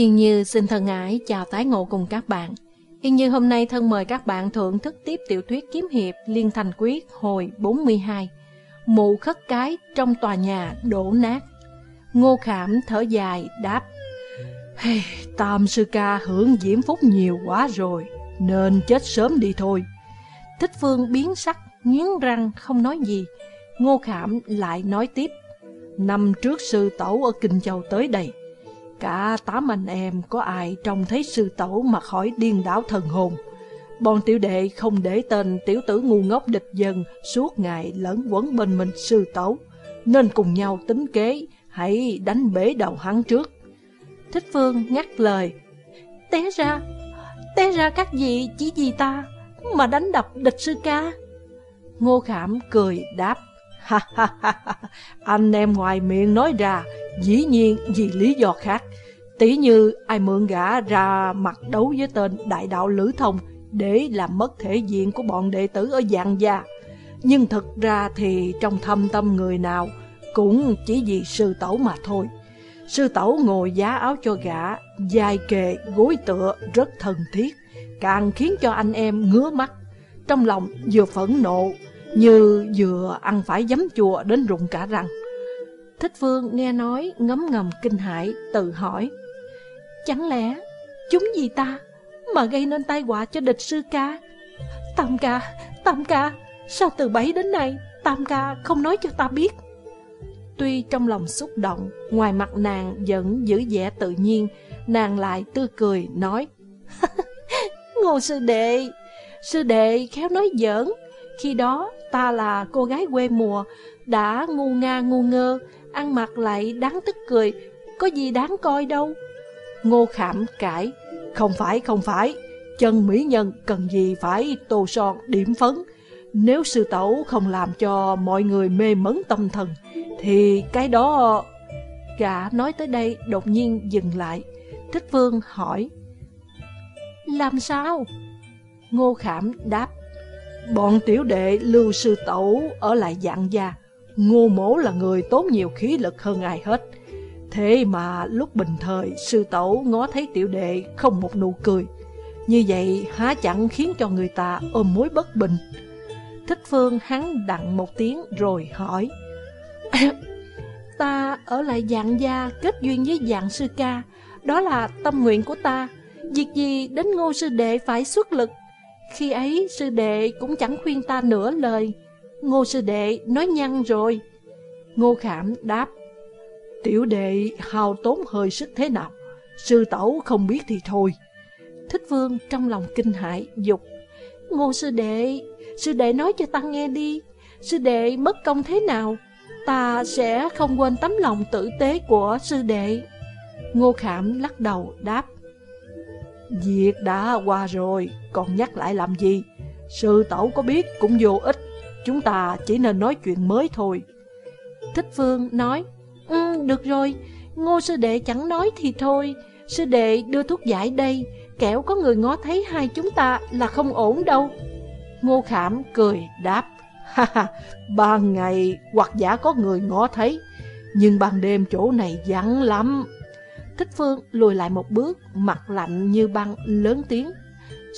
Yên Như xin thân ái chào tái ngộ cùng các bạn. Yên Như hôm nay thân mời các bạn thưởng thức tiếp tiểu thuyết kiếm hiệp Liên Thành Quyết hồi 42. Mụ khất cái trong tòa nhà đổ nát. Ngô Khảm thở dài đáp hey, Tam sư ca hưởng diễm phúc nhiều quá rồi Nên chết sớm đi thôi Thích Phương biến sắc Nghiến răng không nói gì Ngô Khảm lại nói tiếp Năm trước sư tẩu ở Kinh Châu tới đây Cả tám anh em có ai trông thấy sư tẩu mà khỏi điên đảo thần hồn? Bọn tiểu đệ không để tên tiểu tử ngu ngốc địch dân Suốt ngày lẫn quấn bên mình sư tẩu Nên cùng nhau tính kế, Hãy đánh bể đầu hắn trước. Thích Phương ngắt lời. Té ra Té ra các vị chỉ vì ta Mà đánh đập địch sư ca. Ngô Khảm cười đáp ha ha ha Anh em ngoài miệng nói ra, Dĩ nhiên vì lý do khác. Tỷ như ai mượn gã ra mặt đấu với tên đại đạo Lữ Thông Để làm mất thể diện của bọn đệ tử ở dạng gia. Nhưng thật ra thì trong thâm tâm người nào Cũng chỉ vì sư tẩu mà thôi. Sư tẩu ngồi giá áo cho gã, Dài kề, gối tựa, rất thân thiết, Càng khiến cho anh em ngứa mắt. Trong lòng vừa phẫn nộ như vừa ăn phải giấm chùa đến rụng cả răng. Thích Phương nghe nói ngấm ngầm kinh hãi tự hỏi Chẳng lẽ chúng gì ta mà gây nên tai họa cho địch sư ca? Tam ca, Tam ca Sao từ bấy đến nay Tam ca không nói cho ta biết? Tuy trong lòng xúc động Ngoài mặt nàng vẫn giữ vẻ tự nhiên Nàng lại tươi cười nói Ngô sư đệ Sư đệ khéo nói giỡn Khi đó ta là cô gái quê mùa, Đã ngu nga ngu ngơ, Ăn mặc lại đáng tức cười, Có gì đáng coi đâu. Ngô khảm cãi, Không phải không phải, Chân mỹ nhân cần gì phải tô son điểm phấn. Nếu sư tẩu không làm cho mọi người mê mấn tâm thần, Thì cái đó... Gã nói tới đây đột nhiên dừng lại. Thích Vương hỏi, Làm sao? Ngô Khảm đáp Bọn tiểu đệ lưu sư tẩu ở lại dạng gia. Ngô mổ là người tốn nhiều khí lực hơn ai hết. Thế mà lúc bình thời, sư tẩu ngó thấy tiểu đệ không một nụ cười. Như vậy, há chẳng khiến cho người ta ôm mối bất bình. Thích Phương hắn đặng một tiếng rồi hỏi, Ta ở lại dạng gia kết duyên với dạng sư ca. Đó là tâm nguyện của ta. Việc gì đến ngô sư đệ phải xuất lực? Khi ấy, sư đệ cũng chẳng khuyên ta nửa lời. Ngô sư đệ nói nhăn rồi. Ngô Khảm đáp, Tiểu đệ hào tốn hơi sức thế nào? Sư tẩu không biết thì thôi. Thích vương trong lòng kinh hãi, dục, Ngô sư đệ Sư đệ nói cho ta nghe đi. Sư đệ mất công thế nào? Ta sẽ không quên tấm lòng tử tế của sư đệ. Ngô Khảm lắc đầu, đáp Việc đã qua rồi Còn nhắc lại làm gì? Sư tẩu có biết cũng vô ích Chúng ta chỉ nên nói chuyện mới thôi. Thích Phương nói Ừ, được rồi, ngô sư đệ chẳng nói thì thôi. Sư đệ đưa thuốc giải đây Kẻo có người ngó thấy hai chúng ta là không ổn đâu. Ngô Khảm cười đáp Ha ha, ban ngày hoặc giả có người ngó thấy Nhưng ban đêm chỗ này vắng lắm. Thích Phương lùi lại một bước Mặt lạnh như băng lớn tiếng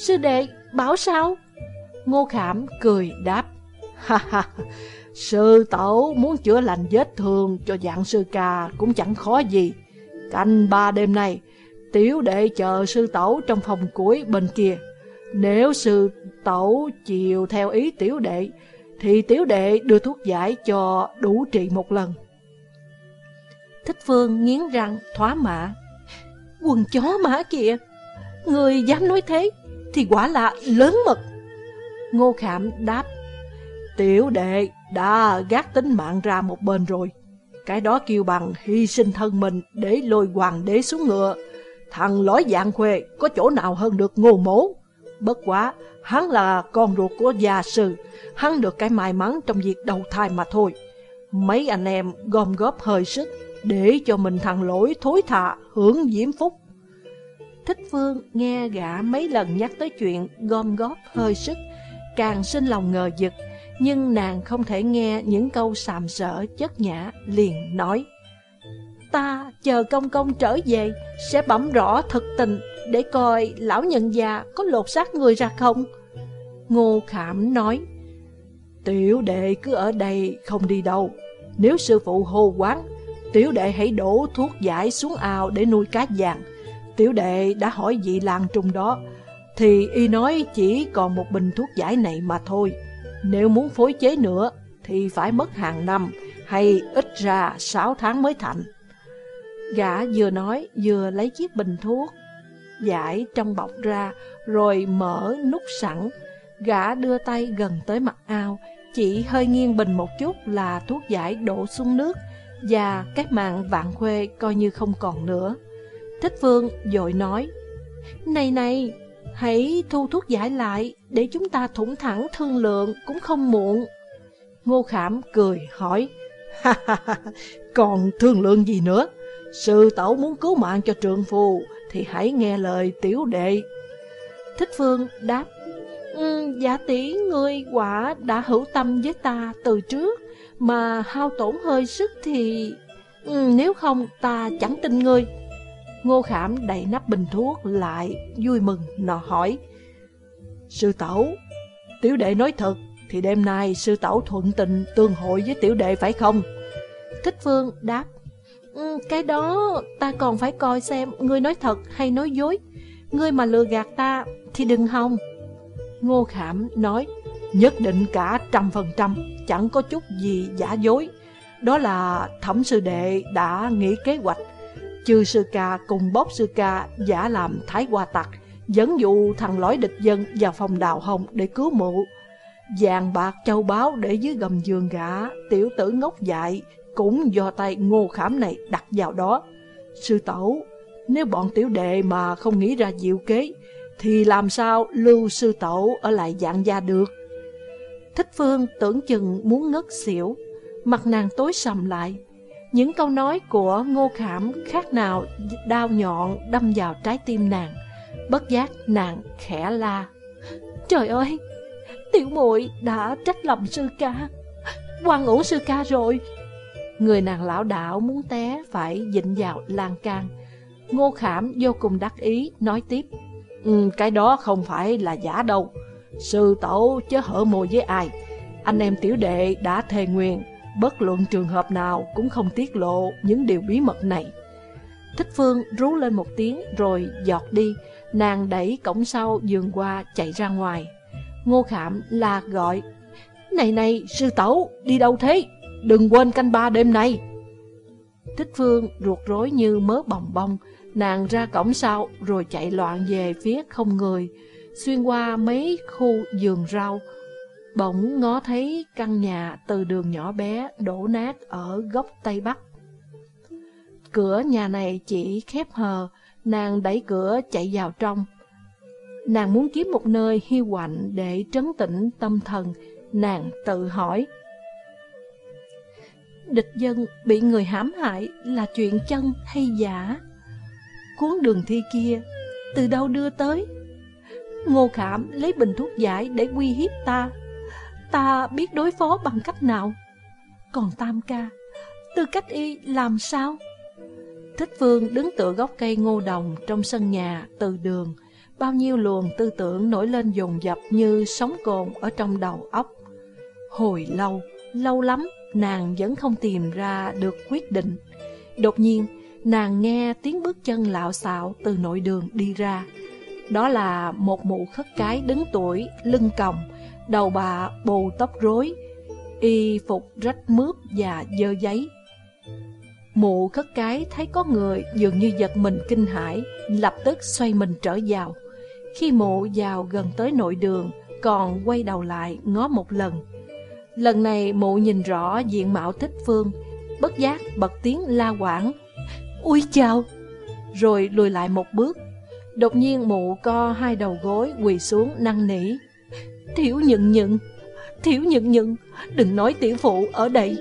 Sư đệ bảo sao Ngô Khảm cười đáp Ha ha Sư tẩu muốn chữa lành vết thương cho dạng sư ca cũng chẳng khó gì. Canh ba đêm nay, tiểu đệ chờ sư tẩu trong phòng cuối bên kia. Nếu sư tẩu chiều theo ý tiểu đệ, thì tiểu đệ đưa thuốc giải cho đủ trị một lần. Thích Phương nghiến răng thoá mạ. Quần chó mã kìa, người dám nói thế thì quả là lớn mật. Ngô Khảm đáp, tiểu đệ đã gác tính mạng ra một bên rồi. Cái đó kêu bằng hy sinh thân mình để lôi hoàng đế xuống ngựa. Thằng lói dạng khuê có chỗ nào hơn được ngô mố. Bất quá, hắn là con ruột của gia sư, hắn được cái may mắn trong việc đầu thai mà thôi. Mấy anh em gom góp hơi sức để cho mình thằng lỗi thối thà hưởng diễm phúc. Thích Phương nghe gã mấy lần nhắc tới chuyện gom góp hơi sức, càng sinh lòng ngờ vực, nhưng nàng không thể nghe những câu sàm sỡ chất nhã liền nói Ta chờ công công trở về Sẽ bẩm rõ thực tình Để coi lão nhân già có lột xác người ra không Ngô Khảm nói Tiểu đệ cứ ở đây không đi đâu Nếu sư phụ hô quán Tiểu đệ hãy đổ thuốc giải xuống ao để nuôi cá vàng. Tiểu đệ đã hỏi vị làng trung đó, Thì y nói chỉ còn một bình thuốc giải này mà thôi. Nếu muốn phối chế nữa, Thì phải mất hàng năm, Hay ít ra 6 tháng mới thành. Gã vừa nói, vừa lấy chiếc bình thuốc Giải trong bọc ra, Rồi mở nút sẵn. Gã đưa tay gần tới mặt ao, Chỉ hơi nghiêng bình một chút là thuốc giải đổ xuống nước. Và các mạng vạn khuê coi như không còn nữa. Thích Phương dội nói Này này, hãy thu thuốc giải lại Để chúng ta thủng thẳng thương lượng cũng không muộn. Ngô Khảm cười hỏi Ha ha ha, còn thương lượng gì nữa? Sư tẩu muốn cứu mạng cho trượng phu Thì hãy nghe lời tiểu đệ. Thích Phương đáp ừ, Giả tỷ ngươi quả đã hữu tâm với ta từ trước mà hao tổn hơi sức thì ừ, Nếu không ta chẳng tin ngươi. Ngô Khảm đậy nắp bình thuốc lại Vui mừng nọ hỏi. Sư tẩu Tiểu đệ nói thật Thì đêm nay sư tẩu thuận tình tương hội với tiểu đệ phải không? Thích Phương đáp. Ừ, Cái đó ta còn phải coi xem Ngươi nói thật hay nói dối. Ngươi mà lừa gạt ta thì đừng hòng. Ngô Khảm nói. Nhất định cả trăm phần trăm, Chẳng có chút gì giả dối. Đó là thẩm sư đệ đã nghĩ kế hoạch. Chư sư ca cùng bóp sư ca giả làm thái hoa tặc Dẫn dụ thằng lõi địch dân vào phòng đào hồng để cứu mụ. Vàng bạc châu báu để dưới gầm giường gã, Tiểu tử ngốc dại cũng do tay ngô khảm này đặt vào đó. Sư tẩu Nếu bọn tiểu đệ mà không nghĩ ra diệu kế, Thì làm sao lưu sư tẩu ở lại dạng gia được? Thích Phương tưởng chừng muốn ngất xỉu Mặt nàng tối sầm lại những câu nói của Ngô Khảm khác nào đao nhọn đâm vào trái tim nàng. Bất giác nàng khẽ la. Trời ơi, tiểu muội đã trách lầm sư ca. quan ủ sư ca rồi. Người nàng lão đảo muốn té phải dịnh vào lan can. Ngô Khảm vô cùng đắc ý nói tiếp. Ừ, cái đó không phải là giả đâu. Sư tổ chớ hở môi với ai. Anh em tiểu đệ đã thề nguyện bất luận trường hợp nào cũng không tiết lộ những điều bí mật này. Thích Phương rú lên một tiếng rồi giọt đi, nàng đẩy cổng sau giường qua chạy ra ngoài. Ngô Khảm la gọi, Này này, sư tẩu, đi đâu thế? Đừng quên canh ba đêm nay. Thích Phương ruột rối như mớ bồng bông, nàng ra cổng sau rồi chạy loạn về phía không người, xuyên qua mấy khu giường rau, bỗng ngó thấy căn nhà từ đường nhỏ bé đổ nát ở góc Tây Bắc. Cửa nhà này chỉ khép hờ, nàng đẩy cửa chạy vào trong. Nàng muốn kiếm một nơi hiu quạnh để trấn tĩnh tâm thần, nàng tự hỏi. Địch dân bị người hãm hại là chuyện chân hay giả? Cuốn đường thi kia, từ đâu đưa tới? Ngô Khảm lấy bình thuốc giải để uy hiếp ta ta biết đối phó bằng cách nào. Còn Tam ca, tư cách y làm sao? Thích Phương đứng tựa gốc cây ngô đồng trong sân nhà từ đường, bao nhiêu luồng tư tưởng nổi lên dồn dập như sóng cồn ở trong đầu óc. Hồi lâu, lâu lắm, nàng vẫn không tìm ra được quyết định. Đột nhiên, nàng nghe tiếng bước chân lạo xạo từ nội đường đi ra. Đó là một mụ khất cái đứng tuổi, lưng còng, Đầu bà bù tóc rối, y phục rách mướp và dơ giấy. Mụ khất cái thấy có người dường như giật mình kinh hãi, lập tức xoay mình trở vào. Khi mụ vào gần tới nội đường, còn quay đầu lại ngó một lần. Lần này mụ nhìn rõ diện mạo thích phương, bất giác bật tiếng la quảng. Ui chào! Rồi lùi lại một bước. Đột nhiên mụ co hai đầu gối quỳ xuống năn nỉ. Thiếu nhận nhận, thiếu nhận nhận, đừng nói tiểu phụ ở đây.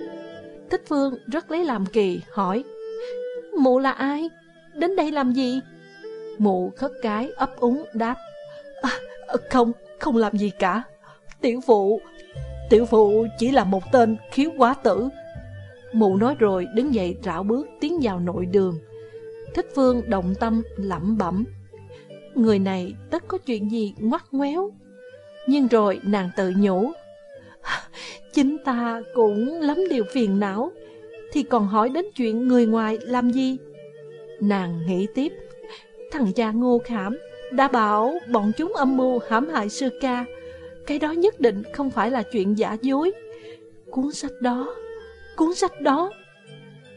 Thích Phương rất lấy làm kỳ, hỏi, Mụ là ai? Đến đây làm gì? Mụ khất cái ấp úng đáp, à, Không, không làm gì cả. Tiểu phụ, tiểu phụ chỉ là một tên khiếu quá tử. Mụ nói rồi đứng dậy rảo bước tiến vào nội đường. Thích Phương động tâm lẩm bẩm. Người này tất có chuyện gì ngoắt ngoéo. Nhưng rồi nàng tự nhủ. Chính ta cũng lắm điều phiền não, thì còn hỏi đến chuyện người ngoài làm gì? Nàng nghĩ tiếp. Thằng cha ngô khảm đã bảo bọn chúng âm mưu hãm hại sư ca. Cái đó nhất định không phải là chuyện giả dối. Cuốn sách đó, cuốn sách đó.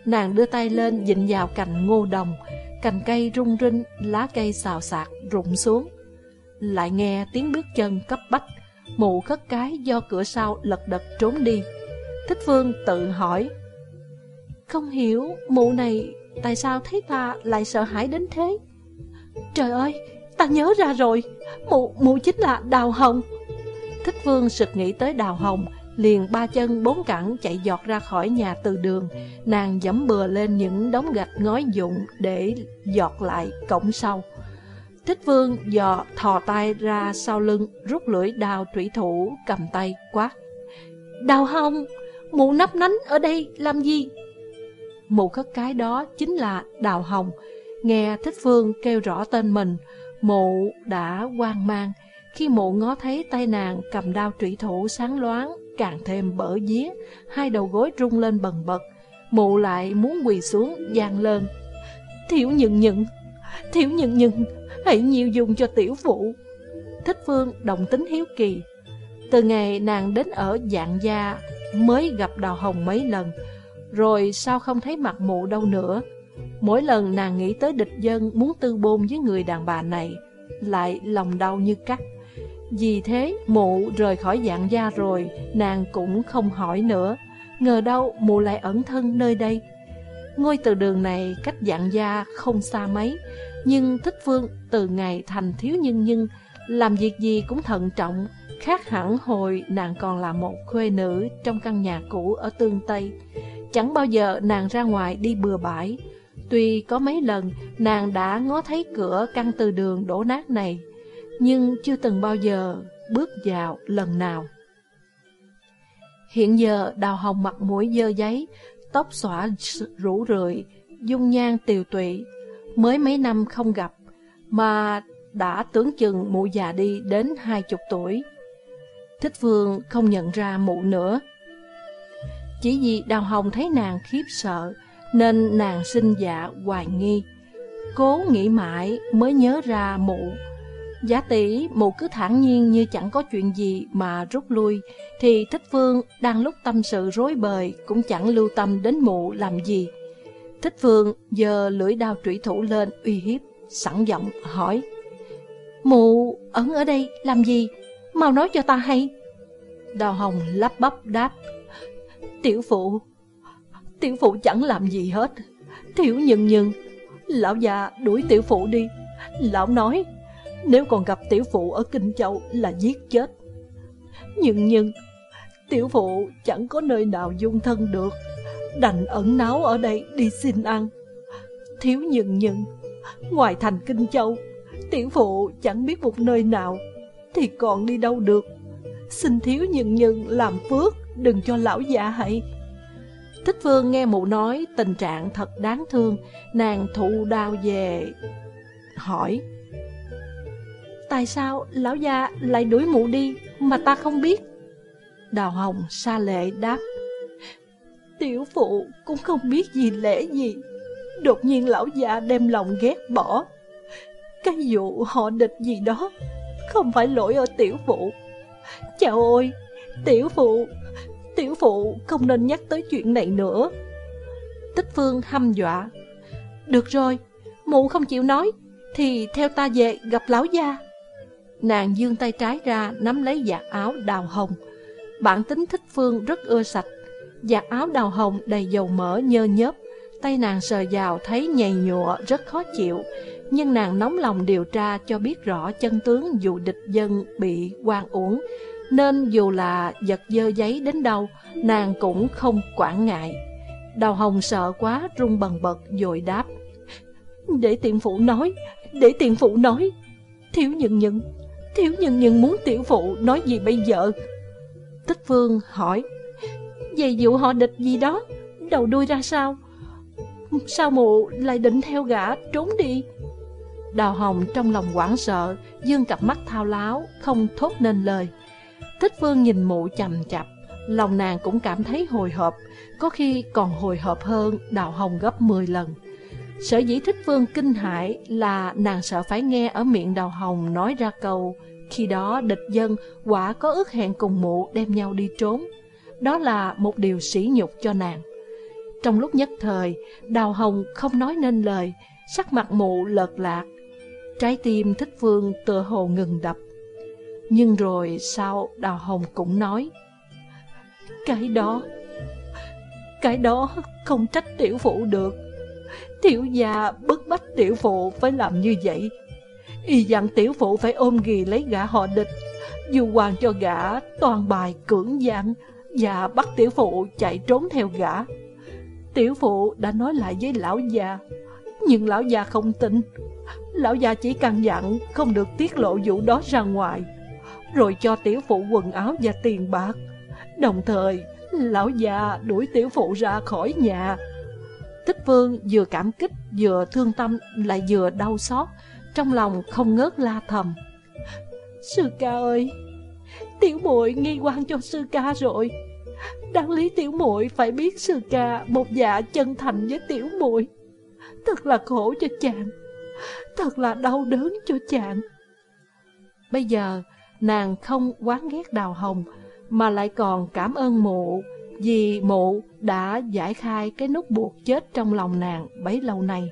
Nàng đưa tay lên dịnh vào cành ngô đồng, cành cây rung rinh, lá cây xào xạc rụng xuống. Lại nghe tiếng bước chân cấp bách, mụ khất cái do cửa sau lật đật trốn đi. Thích Phương tự hỏi, không hiểu mụ này tại sao thấy ta lại sợ hãi đến thế? Trời ơi, ta nhớ ra rồi, mụ, mụ chính là Đào Hồng. Thích Phương sực nghĩ tới Đào Hồng, liền ba chân bốn cẳng chạy giọt ra khỏi nhà từ đường. Nàng dẫm bừa lên những đống gạch ngói dụng để giọt lại cổng sau. Thích Vương dò thò tay ra sau lưng, rút lưỡi đào thủy thủ cầm tay quát. Đào Hồng, mụ nắp nánh ở đây làm gì? Mụ khất cái đó chính là Đào Hồng. Nghe Thích vương kêu rõ tên mình, mụ đã hoang mang. Khi mụ ngó thấy tay nàng cầm đao trụy thủ sáng loáng, càng thêm bở día, hai đầu gối rung lên bần bật. Mụ lại muốn quỳ xuống, gian lên. Thiểu nhận nhận, thiểu nhận nhận, hãy nhiều dùng cho tiểu phụ. Thích Phương đồng tính hiếu kỳ. Từ ngày nàng đến ở dạng gia mới gặp Đào Hồng mấy lần, rồi sao không thấy mặt mụ đâu nữa. Mỗi lần nàng nghĩ tới địch dân muốn tư bôn với người đàn bà này, lại lòng đau như cắt. Vì thế, mụ rời khỏi dạng gia rồi, nàng cũng không hỏi nữa. Ngờ đâu mụ lại ẩn thân nơi đây. Ngôi từ đường này cách dạng gia không xa mấy, nhưng Thích Phương từ ngày thành thiếu nhân nhân, làm việc gì cũng thận trọng, khác hẳn hồi nàng còn là một khuê nữ trong căn nhà cũ ở Tương Tây. Chẳng bao giờ nàng ra ngoài đi bừa bãi. Tuy có mấy lần nàng đã ngó thấy cửa căn từ đường đổ nát này, nhưng chưa từng bao giờ bước vào lần nào. Hiện giờ đào hồng mặt mũi dơ giấy, tóc xõa rủ rượi, dung nhan tiều tụy, mới mấy năm không gặp, mà đã tưởng chừng mụ già đi đến hai chục tuổi. Thích Phương không nhận ra mụ nữa. Chỉ vì Đào Hồng thấy nàng khiếp sợ, nên nàng sinh dạ hoài nghi. Cố nghĩ mãi mới nhớ ra mụ. Giá tỷ mụ cứ thản nhiên như chẳng có chuyện gì mà rút lui, thì Thích Phương đang lúc tâm sự rối bời cũng chẳng lưu tâm đến mụ làm gì. Thích Phương giờ lưỡi đao trụy thủ lên uy hiếp, sẵn giọng hỏi. Mụ ẩn ở đây làm gì? Mau nói cho ta hay. Đào Hồng lắp bắp đáp. Tiểu phụ, tiểu phụ chẳng làm gì hết. Tiểu nhân nhân, lão già đuổi tiểu phụ đi. Lão nói, nếu còn gặp tiểu phụ ở Kinh Châu là giết chết. Nhưng nhưng, tiểu phụ chẳng có nơi nào dung thân được. Đành ẩn náu ở đây đi xin ăn. Thiếu nhưng nhưng ngoài thành Kinh Châu, tiểu phụ chẳng biết một nơi nào, thì còn đi đâu được. Xin thiếu nhưng nhưng làm phước, đừng cho lão già hãy Thích Phương nghe mụ nói tình trạng thật đáng thương, nàng thụ đau về, hỏi. Tại sao lão gia lại đuổi mụ đi mà ta không biết? Đào Hồng xa lệ đáp. Tiểu phụ cũng không biết gì lễ gì. Đột nhiên lão già đem lòng ghét bỏ. Cái vụ họ địch gì đó không phải lỗi ở tiểu phụ. Chào ôi, tiểu phụ, tiểu phụ không nên nhắc tới chuyện này nữa. Tích Phương hăm dọa. Được rồi, mụ không chịu nói, thì theo ta về gặp lão gia. Nàng dương tay trái ra nắm lấy giặt áo đào hồng. Bản tính thích Phương rất ưa sạch. Giặt áo đào hồng đầy dầu mỡ nhơ nhớp. Tay nàng sờ vào thấy nhầy nhụa rất khó chịu. Nhưng nàng nóng lòng điều tra cho biết rõ chân tướng dù địch dân bị quan uổng. Nên dù là giật dơ giấy đến đâu, nàng cũng không quản ngại. Đào hồng sợ quá run bần bật rồi đáp. Để tiện phụ nói, để tiện phụ nói. Thiếu nhận nhận, thiếu nhân nhân muốn tiểu phụ nói gì bây giờ? Tích Phương hỏi, về vụ họ địch gì đó, đầu đuôi ra sao? Sao mụ lại định theo gã trốn đi? Đào Hồng trong lòng hoảng sợ, dương cặp mắt thao láo, không thốt nên lời. Thích Phương nhìn mụ chầm chập, lòng nàng cũng cảm thấy hồi hộp, có khi còn hồi hộp hơn Đào Hồng gấp 10 lần. Sở dĩ Thích Phương kinh hãi là nàng sợ phải nghe ở miệng Đào Hồng nói ra câu khi đó địch dân quả có ước hẹn cùng mụ đem nhau đi trốn. Đó là một điều sỉ nhục cho nàng. Trong lúc nhất thời, Đào Hồng không nói nên lời, sắc mặt mụ lợt lạc. Trái tim thích phương tựa hồ ngừng đập. Nhưng rồi sau Đào Hồng cũng nói, Cái đó, cái đó không trách tiểu phụ được. Tiểu gia bức bách tiểu phụ phải làm như vậy. Y dặn tiểu phụ phải ôm ghì lấy gã họ địch, dù hoàng cho gã toàn bài cưỡng gian và bắt tiểu phụ chạy trốn theo gã. Tiểu phụ đã nói lại với lão già, nhưng lão già không tin. Lão già chỉ căn dặn không được tiết lộ vụ đó ra ngoài, rồi cho tiểu phụ quần áo và tiền bạc. Đồng thời, lão già đuổi tiểu phụ ra khỏi nhà. Tích vương vừa cảm kích, vừa thương tâm, lại vừa đau xót, trong lòng không ngớt la thầm. Sư ca ơi, tiểu muội nghi quan cho sư ca rồi. Đáng lý tiểu muội phải biết sư ca một dạ chân thành với tiểu muội. Thật là khổ cho chàng, thật là đau đớn cho chàng. Bây giờ, nàng không quán ghét đào hồng, mà lại còn cảm ơn mụ, vì mụ đã giải khai cái nút buộc chết trong lòng nàng bấy lâu nay.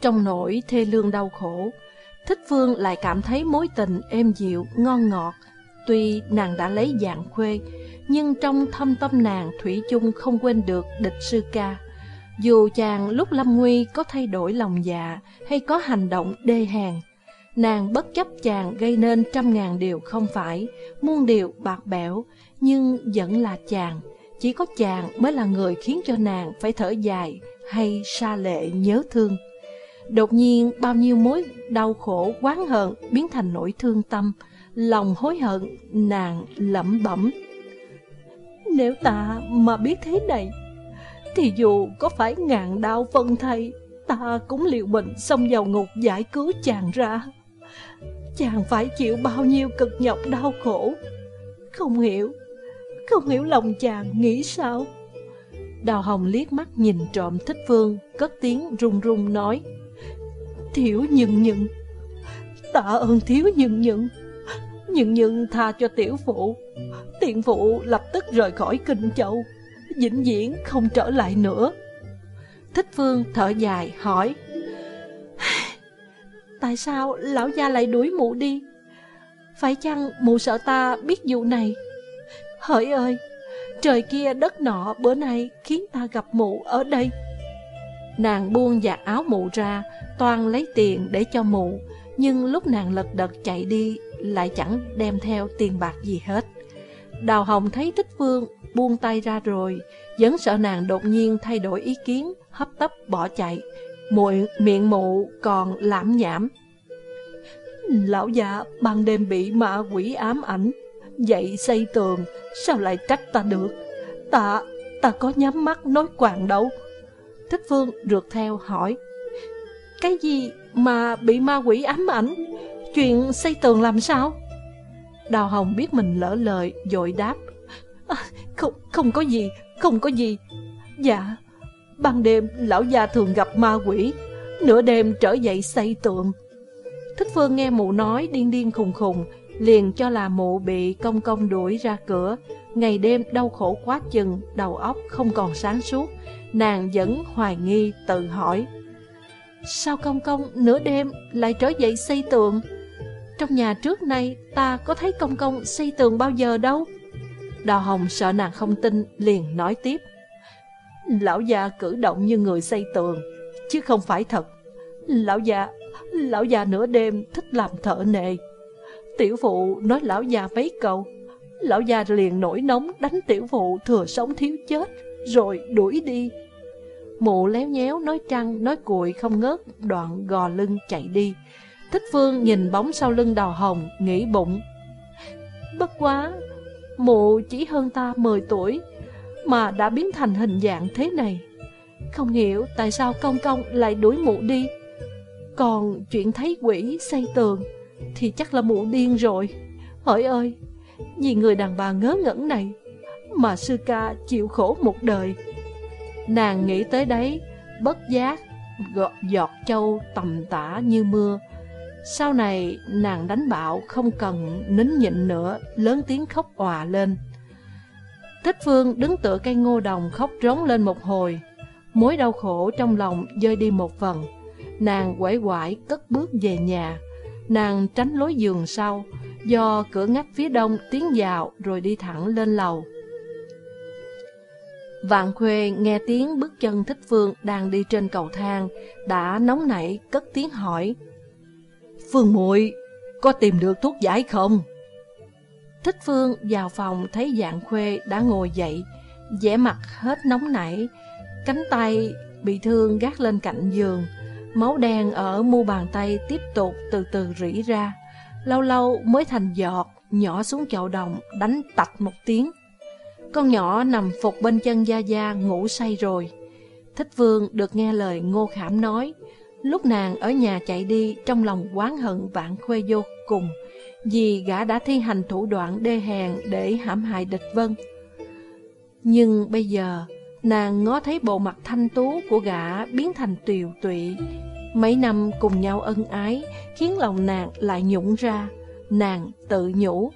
Trong nỗi thê lương đau khổ, Thích Phương lại cảm thấy mối tình êm dịu, ngon ngọt. Tuy nàng đã lấy dạng khuê, nhưng trong thâm tâm nàng Thủy chung không quên được địch sư ca. Dù chàng lúc lâm nguy có thay đổi lòng dạ hay có hành động đê hèn, nàng bất chấp chàng gây nên trăm ngàn điều không phải, muôn điều bạc bẽo, nhưng vẫn là chàng. Chỉ có chàng mới là người khiến cho nàng phải thở dài hay xa lệ nhớ thương. Đột nhiên bao nhiêu mối đau khổ quán hận biến thành nỗi thương tâm, lòng hối hận, nàng lẩm bẩm. Nếu ta mà biết thế này, thì dù có phải ngàn đau phân thây, ta cũng liều mình xông vào ngục giải cứu chàng ra. Chàng phải chịu bao nhiêu cực nhọc đau khổ. Không hiểu, không hiểu lòng chàng nghĩ sao. Đào Hồng liếc mắt nhìn trộm thích phương, cất tiếng run run nói. Thiếu nhận nhận Tạ ơn thiếu nhận nhận Nhận nhận tha cho tiểu phụ Tiện phụ lập tức rời khỏi Kinh Châu Vĩnh viễn không trở lại nữa Thích Phương thở dài hỏi Tại sao lão gia lại đuổi mụ đi? Phải chăng mụ sợ ta biết vụ này? Hỡi ơi, Trời kia đất nọ bữa nay khiến ta gặp mụ ở đây. Nàng buông giặt áo mụ ra Toàn lấy tiền để cho mụ, Nhưng lúc nàng lật đật chạy đi Lại chẳng đem theo tiền bạc gì hết. Đào Hồng thấy thích Phương buông tay ra rồi, Vẫn sợ nàng đột nhiên thay đổi ý kiến, Hấp tấp bỏ chạy Mụi, miệng mụ còn lãm nhảm Lão già ban đêm bị ma quỷ ám ảnh Dậy xây tường Sao lại trách ta được Ta, ta có nhắm mắt nói quàng đâu Thích Phương rượt theo hỏi cái gì mà bị ma quỷ ám ảnh? Chuyện xây tường làm sao? Đào Hồng biết mình lỡ lời, dội đáp. À, không, không có gì, không có gì. Dạ, ban đêm lão già thường gặp ma quỷ, nửa đêm trở dậy xây tượng Thích Phương nghe mụ nói điên điên khùng khùng, liền cho là mụ bị công công đuổi ra cửa. Ngày đêm đau khổ quá chừng, đầu óc không còn sáng suốt. Nàng vẫn hoài nghi, tự hỏi. Sao công công nửa đêm lại trở dậy xây tượng Trong nhà trước nay ta có thấy công công xây tường bao giờ đâu? Đào Hồng sợ nàng không tin, liền nói tiếp. Lão già cử động như người xây tường, chứ không phải thật. Lão già, lão già nửa đêm thích làm thợ nề. Tiểu phụ nói lão già mấy câu, lão già liền nổi nóng đánh tiểu phụ thừa sống thiếu chết, rồi đuổi đi. Mụ léo nhéo nói trăng, nói cuội không ngớt, đoạn gò lưng chạy đi. Thích Phương nhìn bóng sau lưng đào hồng, nghĩ bụng. Bất quá, mụ chỉ hơn ta 10 tuổi, mà đã biến thành hình dạng thế này. Không hiểu tại sao công công lại đuổi mụ đi. Còn chuyện thấy quỷ xây tường thì chắc là mụ điên rồi. Hỡi ơi, vì người đàn bà ngớ ngẩn này mà sư ca chịu khổ một đời. Nàng nghĩ tới đấy, bất giác, gọt giọt châu tầm tả như mưa. Sau này, nàng đánh bạo không cần nín nhịn nữa, lớn tiếng khóc òa lên. Thích Phương đứng tựa cây ngô đồng khóc rống lên một hồi. Mối đau khổ trong lòng rơi đi một phần. Nàng quẩy quải cất bước về nhà. Nàng tránh lối giường sau, do cửa ngách phía đông tiến vào rồi đi thẳng lên lầu. Vạn Khuê nghe tiếng bước chân Thích Phương đang đi trên cầu thang, đã nóng nảy cất tiếng hỏi. Phương muội có tìm được thuốc giải không? Thích Phương vào phòng thấy Dạng Khuê đã ngồi dậy, vẻ mặt hết nóng nảy, cánh tay bị thương gác lên cạnh giường, máu đen ở mu bàn tay tiếp tục từ từ rỉ ra, lâu lâu mới thành giọt, nhỏ xuống chậu đồng, đánh tạch một tiếng. Con nhỏ nằm phục bên chân Gia Gia ngủ say rồi. Thích Vương được nghe lời Ngô Khảm nói, lúc nàng ở nhà chạy đi trong lòng quán hận vạn khuê vô cùng, vì gã đã thi hành thủ đoạn đê hèn để hãm hại địch vân. Nhưng bây giờ, nàng ngó thấy bộ mặt thanh tú của gã biến thành tiều tụy. Mấy năm cùng nhau ân ái, khiến lòng nàng lại nhũng ra. Nàng tự nhủ.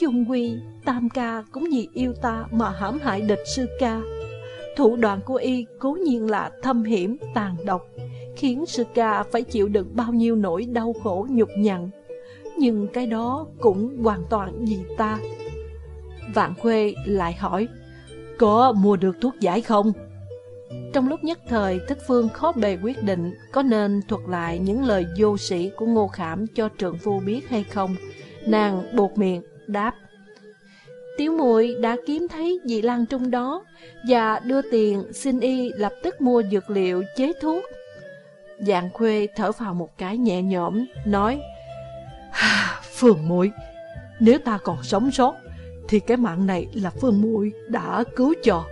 Chung quy, Tam ca cũng vì yêu ta mà hãm hại địch sư ca. Thủ đoạn của y cố nhiên là thâm hiểm, tàn độc, khiến sư ca phải chịu đựng bao nhiêu nỗi đau khổ nhục nhằn. Nhưng cái đó cũng hoàn toàn vì ta. Vạn Khuê lại hỏi, có mua được thuốc giải không? Trong lúc nhất thời, Thích Phương khó bề quyết định có nên thuật lại những lời vô sĩ của Ngô Khảm cho trượng phu biết hay không. Nàng buộc miệng, đáp. Tiểu muội đã kiếm thấy dị lan trung đó và đưa tiền xin y lập tức mua dược liệu chế thuốc. Dạng khuê thở vào một cái nhẹ nhõm, nói Phương muội nếu ta còn sống sót, thì cái mạng này là Phương muội đã cứu cho.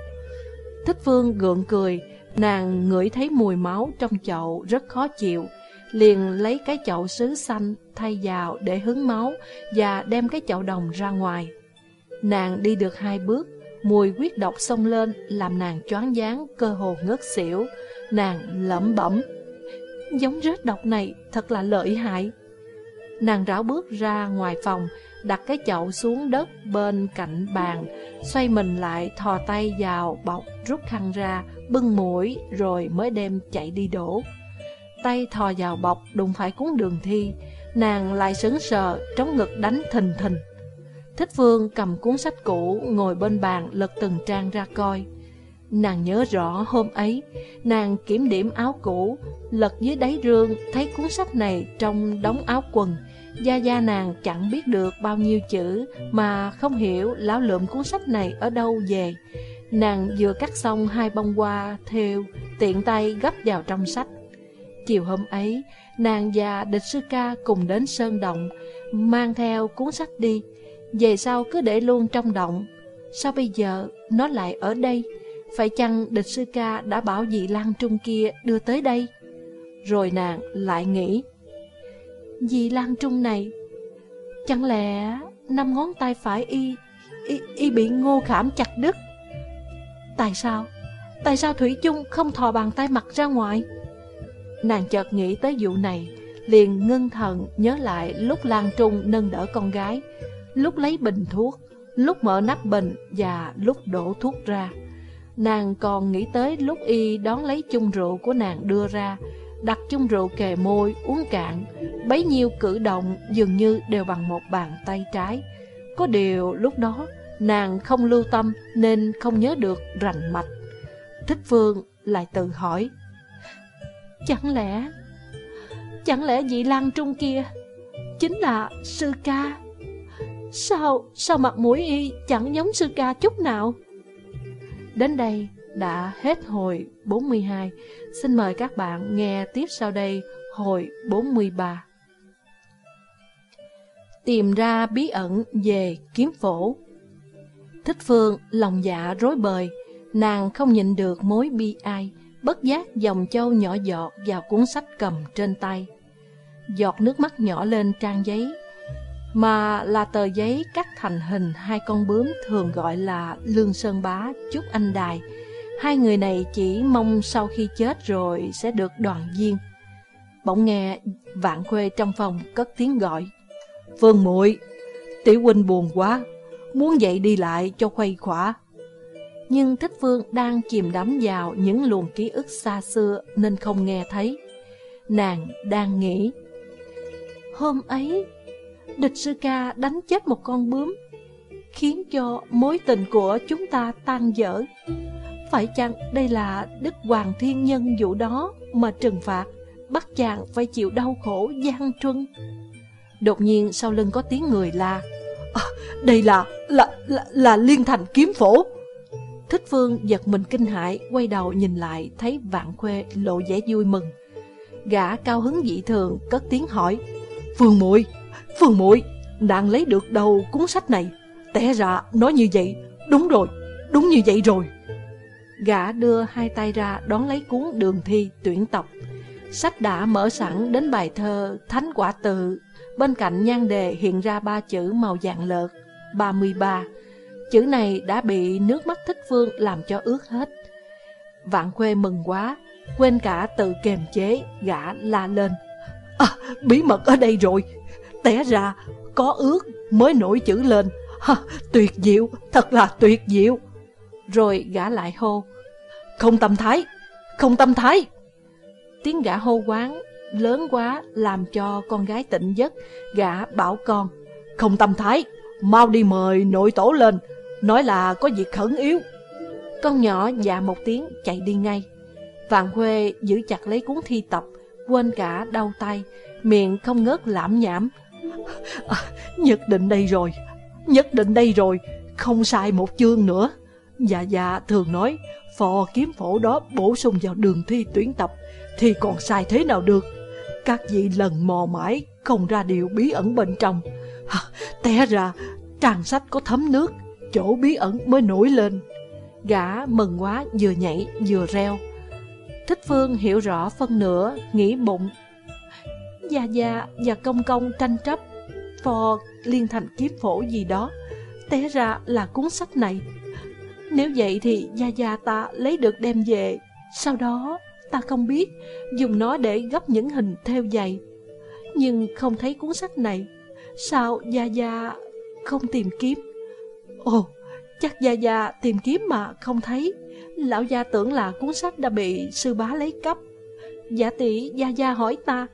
Thích Phương gượng cười, nàng ngửi thấy mùi máu trong chậu rất khó chịu, liền lấy cái chậu sứ xanh thay vào để hứng máu và đem cái chậu đồng ra ngoài. Nàng đi được hai bước, mùi huyết độc xông lên làm nàng choáng váng cơ hồ ngất xỉu. Nàng lẩm bẩm, giống rết độc này thật là lợi hại. Nàng rảo bước ra ngoài phòng, đặt cái chậu xuống đất bên cạnh bàn, xoay mình lại thò tay vào bọc rút khăn ra, bưng mũi rồi mới đem chạy đi đổ. Tay thò vào bọc đụng phải cuốn đường thi, nàng lại sững sờ, trống ngực đánh thình thình. Thích Phương cầm cuốn sách cũ, ngồi bên bàn lật từng trang ra coi. Nàng nhớ rõ hôm ấy, nàng kiểm điểm áo cũ, lật dưới đáy rương, thấy cuốn sách này trong đống áo quần. Gia Gia nàng chẳng biết được bao nhiêu chữ, mà không hiểu lão lượm cuốn sách này ở đâu về. Nàng vừa cắt xong hai bông hoa, theo, tiện tay gấp vào trong sách. Chiều hôm ấy, nàng và địch sư ca cùng đến Sơn Động, mang theo cuốn sách đi. Về sau cứ để luôn trong động Sao bây giờ nó lại ở đây phải chăng địch sư ca đã bảo dị lan trung kia đưa tới đây? Rồi nàng lại nghĩ Dị lan trung này Chẳng lẽ năm ngón tay phải y Y, y bị ngô khảm chặt đứt? Tại sao? Tại sao Thủy chung không thò bàn tay mặt ra ngoài? Nàng chợt nghĩ tới vụ này Liền ngưng thần nhớ lại lúc Lan Trung nâng đỡ con gái lúc lấy bình thuốc, lúc mở nắp bình và lúc đổ thuốc ra. Nàng còn nghĩ tới lúc y đón lấy chung rượu của nàng đưa ra, đặt chung rượu kề môi, uống cạn, bấy nhiêu cử động dường như đều bằng một bàn tay trái. Có điều lúc đó, nàng không lưu tâm nên không nhớ được rành mạch. Thích Phương lại tự hỏi, chẳng lẽ, chẳng lẽ vị Lan Trung kia chính là sư ca? Sao, sao mặt mũi y chẳng giống sư ca chút nào? Đến đây đã hết hồi 42. Xin mời các bạn nghe tiếp sau đây hồi 43. Tìm ra bí ẩn về kiếm phổ Thích Phương lòng dạ rối bời, nàng không nhìn được mối bi ai, bất giác dòng châu nhỏ giọt vào cuốn sách cầm trên tay. Giọt nước mắt nhỏ lên trang giấy, mà là tờ giấy cắt thành hình hai con bướm thường gọi là Lương Sơn Bá, Trúc Anh Đài. Hai người này chỉ mong sau khi chết rồi sẽ được đoàn viên. Bỗng nghe Vạn Khuê trong phòng cất tiếng gọi. vương muội tiểu huynh buồn quá, muốn dậy đi lại cho khuây khỏa. Nhưng Thích vương đang chìm đắm vào những luồng ký ức xa xưa nên không nghe thấy. Nàng đang nghĩ. Hôm ấy, địch sư ca đánh chết một con bướm, khiến cho mối tình của chúng ta tan dở. Phải chăng đây là Đức Hoàng Thiên Nhân vụ đó mà trừng phạt, bắt chàng phải chịu đau khổ gian truân? Đột nhiên sau lưng có tiếng người la à, Đây là, là, là, là liên thành kiếm phổ Thích Phương giật mình kinh hãi Quay đầu nhìn lại Thấy vạn khuê lộ vẻ vui mừng Gã cao hứng dị thường Cất tiếng hỏi Phương muội Phương muội Nàng lấy được đâu cuốn sách này. Té ra, nói như vậy, Đúng rồi, Đúng như vậy rồi. Gã đưa hai tay ra đón lấy cuốn đường thi tuyển tập. Sách đã mở sẵn đến bài thơ Thánh Quả Tự. Bên cạnh nhan đề hiện ra ba chữ màu dạng lợt 33 Chữ này đã bị nước mắt thích phương làm cho ướt hết. Vạn khuê mừng quá, Quên cả tự kềm chế, Gã la lên. À bí mật ở đây rồi Té ra có ước mới nổi chữ lên ha, Tuyệt diệu Thật là tuyệt diệu Rồi gã lại hô Không tâm thái Không tâm thái Tiếng gã hô quán lớn quá làm cho con gái tỉnh giấc, gã bảo con, không tâm thái, mau đi mời nội tổ lên, nói là có việc khẩn yếu. Con nhỏ dạ một tiếng chạy đi ngay. Vạn Huê giữ chặt lấy cuốn thi tập, quên cả đau tay, miệng không ngớt lãm nhảm. À, nhất định đây rồi, nhất định đây rồi, không sai một chương nữa. Dạ dạ thường nói, phò kiếm phổ đó bổ sung vào đường thi tuyển tập, thì còn sai thế nào được. Các vị lần mò mãi không ra điều bí ẩn bên trong à, Té ra trang sách có thấm nước Chỗ bí ẩn mới nổi lên Gã mừng quá vừa nhảy vừa reo Thích Phương hiểu rõ phân nửa Nghĩ bụng Gia Gia và Công Công tranh chấp Phò liên thành kiếp phổ gì đó Té ra là cuốn sách này Nếu vậy thì Gia Gia ta lấy được đem về Sau đó ta không biết dùng nó để gấp những hình theo giày. Nhưng không thấy cuốn sách này, sao Gia Gia không tìm kiếm? Ồ, chắc Gia Gia tìm kiếm mà không thấy. Lão gia tưởng là cuốn sách đã bị sư bá lấy cắp. Giả tỷ Gia Gia hỏi ta,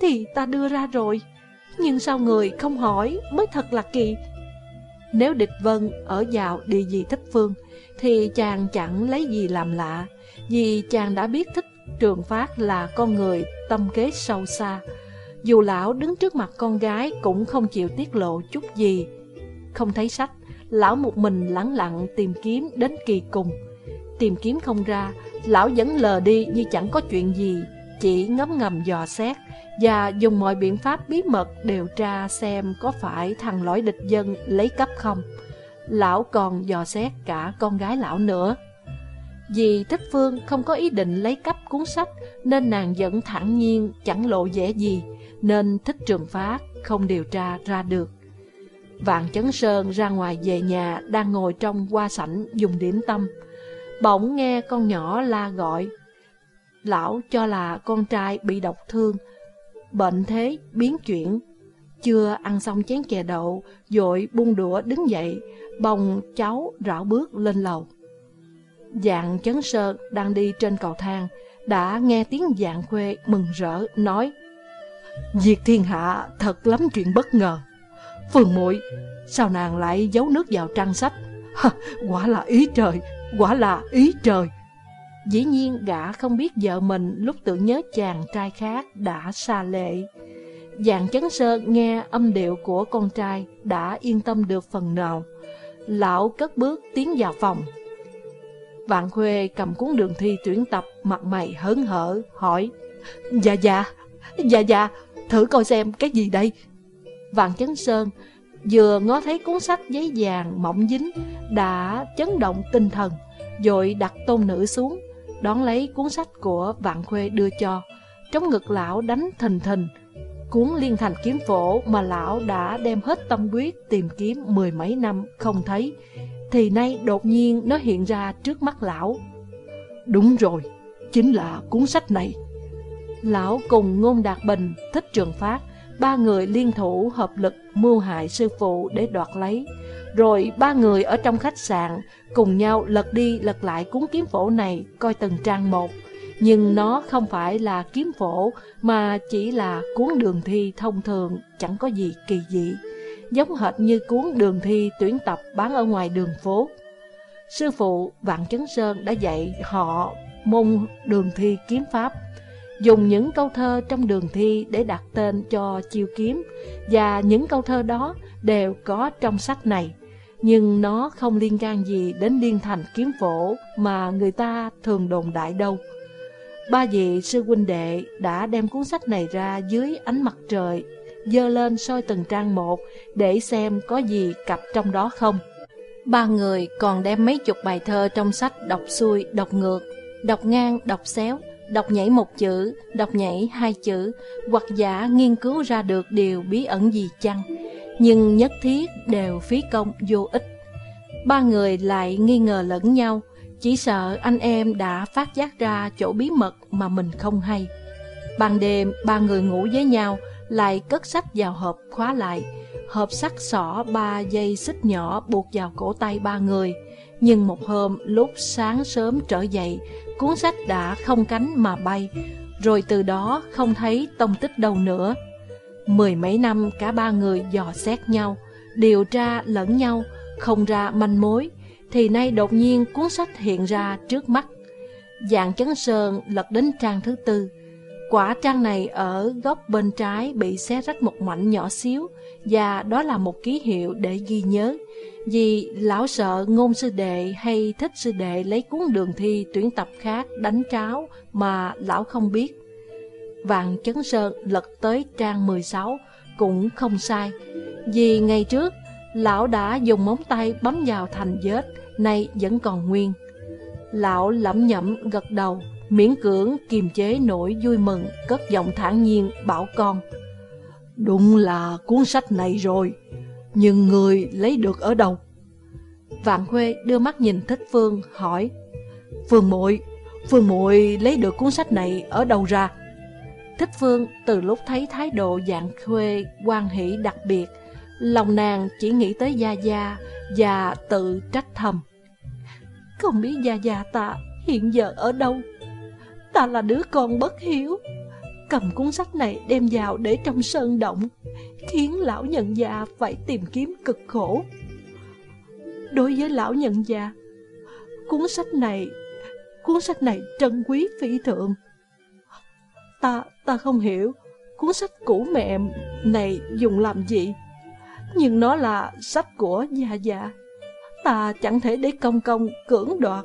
thì ta đưa ra rồi. Nhưng sao người không hỏi mới thật là kỳ. Nếu địch vân ở vào địa vị thích phương, thì chàng chẳng lấy gì làm lạ, vì chàng đã biết thích Trường Phát là con người tâm kế sâu xa. Dù lão đứng trước mặt con gái cũng không chịu tiết lộ chút gì. Không thấy sách, lão một mình lắng lặng tìm kiếm đến kỳ cùng. Tìm kiếm không ra, lão vẫn lờ đi như chẳng có chuyện gì, chỉ ngấm ngầm dò xét và dùng mọi biện pháp bí mật điều tra xem có phải thằng lõi địch dân lấy cấp không. Lão còn dò xét cả con gái lão nữa. Vì Thích Phương không có ý định lấy cắp cuốn sách nên nàng vẫn thẳng nhiên chẳng lộ vẻ gì, nên Thích Trường Phá không điều tra ra được. Vạn Chấn Sơn ra ngoài về nhà đang ngồi trong qua sảnh dùng điểm tâm. Bỗng nghe con nhỏ la gọi. Lão cho là con trai bị độc thương, bệnh thế biến chuyển. Chưa ăn xong chén chè đậu, dội buông đũa đứng dậy, bồng cháu rảo bước lên lầu. Dạng chấn sơ đang đi trên cầu thang, đã nghe tiếng dạng khuê mừng rỡ nói Diệt thiên hạ thật lắm chuyện bất ngờ. Phương muội sao nàng lại giấu nước vào trang sách? Ha, quả là ý trời, quả là ý trời. Dĩ nhiên gã không biết vợ mình lúc tưởng nhớ chàng trai khác đã xa lệ. Dạng chấn sơ nghe âm điệu của con trai đã yên tâm được phần nào. Lão cất bước tiến vào phòng. Vạn Khuê cầm cuốn đường thi tuyển tập, mặt mày hớn hở, hỏi Dạ dạ, dạ dạ, thử coi xem cái gì đây Vạn Chấn Sơn vừa ngó thấy cuốn sách giấy vàng mỏng dính, đã chấn động tinh thần, rồi đặt tôn nữ xuống, đón lấy cuốn sách của Vạn Khuê đưa cho. Trong ngực lão đánh thình thình, cuốn liên thành kiếm phổ mà lão đã đem hết tâm huyết tìm kiếm mười mấy năm không thấy, thì nay đột nhiên nó hiện ra trước mắt lão. Đúng rồi, chính là cuốn sách này. Lão cùng Ngôn Đạt Bình, Thích Trường Phát, ba người liên thủ hợp lực mưu hại sư phụ để đoạt lấy. Rồi ba người ở trong khách sạn cùng nhau lật đi lật lại cuốn kiếm phổ này coi từng trang một. Nhưng nó không phải là kiếm phổ mà chỉ là cuốn đường thi thông thường, chẳng có gì kỳ dị. Giống hệt như cuốn đường thi tuyển tập bán ở ngoài đường phố. Sư phụ Vạn Chấn Sơn đã dạy họ môn đường thi kiếm pháp dùng những câu thơ trong đường thi để đặt tên cho chiêu kiếm và những câu thơ đó đều có trong sách này nhưng nó không liên can gì đến liên thành kiếm phổ mà người ta thường đồn đại đâu. Ba vị sư huynh đệ đã đem cuốn sách này ra dưới ánh mặt trời, dơ lên soi từng trang một để xem có gì cặp trong đó không. Ba người còn đem mấy chục bài thơ trong sách đọc xuôi, đọc ngược, đọc ngang, đọc xéo, đọc nhảy một chữ, đọc nhảy hai chữ, hoặc giả nghiên cứu ra được điều bí ẩn gì chăng, nhưng nhất thiết đều phí công vô ích. Ba người lại nghi ngờ lẫn nhau, chỉ sợ anh em đã phát giác ra chỗ bí mật mà mình không hay. Ban đêm, ba người ngủ với nhau, lại cất sách vào hộp khóa lại. Hộp sắt xỏ ba dây xích nhỏ buộc vào cổ tay ba người. Nhưng một hôm, lúc sáng sớm trở dậy, cuốn sách đã không cánh mà bay, rồi từ đó không thấy tông tích đâu nữa. Mười mấy năm cả ba người dò xét nhau, điều tra lẫn nhau, không ra manh mối, thì nay đột nhiên cuốn sách hiện ra trước mắt. Dạng chấn sơn lật đến trang thứ tư. Quả trang này ở góc bên trái bị xé rách một mảnh nhỏ xíu, và đó là một ký hiệu để ghi nhớ. Vì lão sợ ngôn sư đệ hay thích sư đệ lấy cuốn đường thi tuyển tập khác đánh tráo mà lão không biết. Vạn Chấn Sơn lật tới trang 16 cũng không sai. Vì ngày trước, lão đã dùng móng tay bấm vào thành vết, nay vẫn còn nguyên. Lão lẩm nhẩm gật đầu, miễn cưỡng kiềm chế nỗi vui mừng, cất giọng thản nhiên bảo con. Đúng là cuốn sách này rồi, nhưng người lấy được ở đâu? Vạn khuê đưa mắt nhìn Thích Phương, hỏi Phương muội Phương muội lấy được cuốn sách này ở đâu ra? Thích Phương từ lúc thấy thái độ dạng khuê quan hỷ đặc biệt, lòng nàng chỉ nghĩ tới Gia Gia và tự trách thầm. Không biết Gia Gia ta hiện giờ ở đâu? Ta là đứa con bất hiếu, cầm cuốn sách này đem vào để trong sơn động, khiến lão nhận già phải tìm kiếm cực khổ. Đối với lão nhận già, cuốn sách này, cuốn sách này trân quý phi thượng. Ta, ta không hiểu cuốn sách cũ mẹ này dùng làm gì. Nhưng nó là sách của Gia Gia. Ta chẳng thể để công công cưỡng đoạt.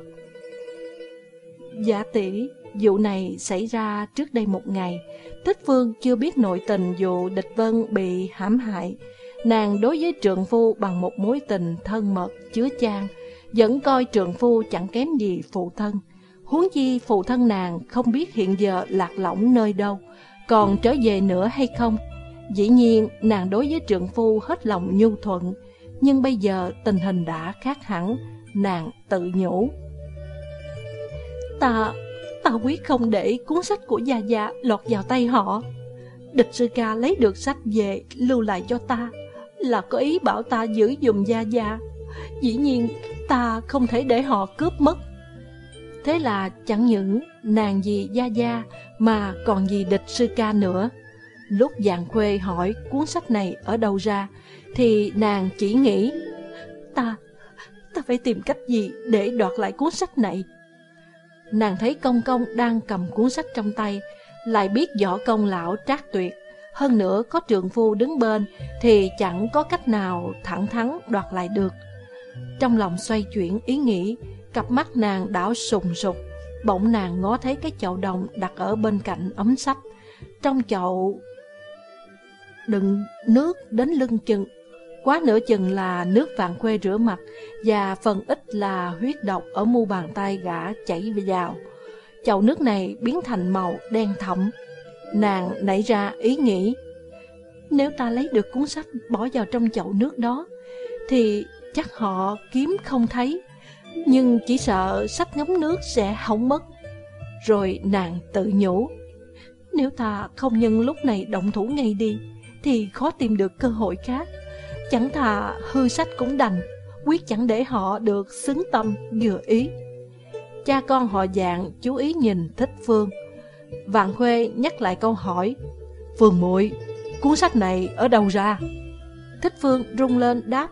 Giả tỷ, vụ này xảy ra trước đây một ngày. Thích Phương chưa biết nội tình vụ địch vân bị hãm hại. Nàng đối với trượng phu bằng một mối tình thân mật, chứa chan, vẫn coi trượng phu chẳng kém gì phụ thân. Huống chi phụ thân nàng không biết hiện giờ lạc lõng nơi đâu, còn trở về nữa hay không. Dĩ nhiên nàng đối với trượng phu hết lòng nhu thuận, nhưng bây giờ tình hình đã khác hẳn, nàng tự nhủ. Ta, ta quyết không để cuốn sách của Gia Gia lọt vào tay họ. Địch sư ca lấy được sách về lưu lại cho ta, là có ý bảo ta giữ dùm Gia Gia. Dĩ nhiên ta không thể để họ cướp mất. Thế là chẳng những nàng gì Gia Gia mà còn gì địch sư ca nữa. Lúc dạng khuê hỏi cuốn sách này ở đâu ra, thì nàng chỉ nghĩ, ta, ta phải tìm cách gì để đoạt lại cuốn sách này. Nàng thấy công công đang cầm cuốn sách trong tay, lại biết võ công lão trác tuyệt, hơn nữa có trượng phu đứng bên thì chẳng có cách nào thẳng thắn đoạt lại được. Trong lòng xoay chuyển ý nghĩ, Cặp mắt nàng đảo sùng sục, bỗng nàng ngó thấy cái chậu đồng đặt ở bên cạnh ấm sách. Trong chậu đựng nước đến lưng chừng, quá nửa chừng là nước vàng khuê rửa mặt và phần ít là huyết độc ở mu bàn tay gã chảy vào. Chậu nước này biến thành màu đen thẫm. Nàng nảy ra ý nghĩ, nếu ta lấy được cuốn sách bỏ vào trong chậu nước đó, thì chắc họ kiếm không thấy, nhưng chỉ sợ sách ngấm nước sẽ hỏng mất. Rồi nàng tự nhủ, nếu ta không nhân lúc này động thủ ngay đi, thì khó tìm được cơ hội khác. Chẳng thà hư sách cũng đành, quyết chẳng để họ được xứng tâm vừa ý. Cha con họ dạng chú ý nhìn thích Phương. Vạn Khuê nhắc lại câu hỏi, Phương muội cuốn sách này ở đâu ra? Thích Phương rung lên đáp,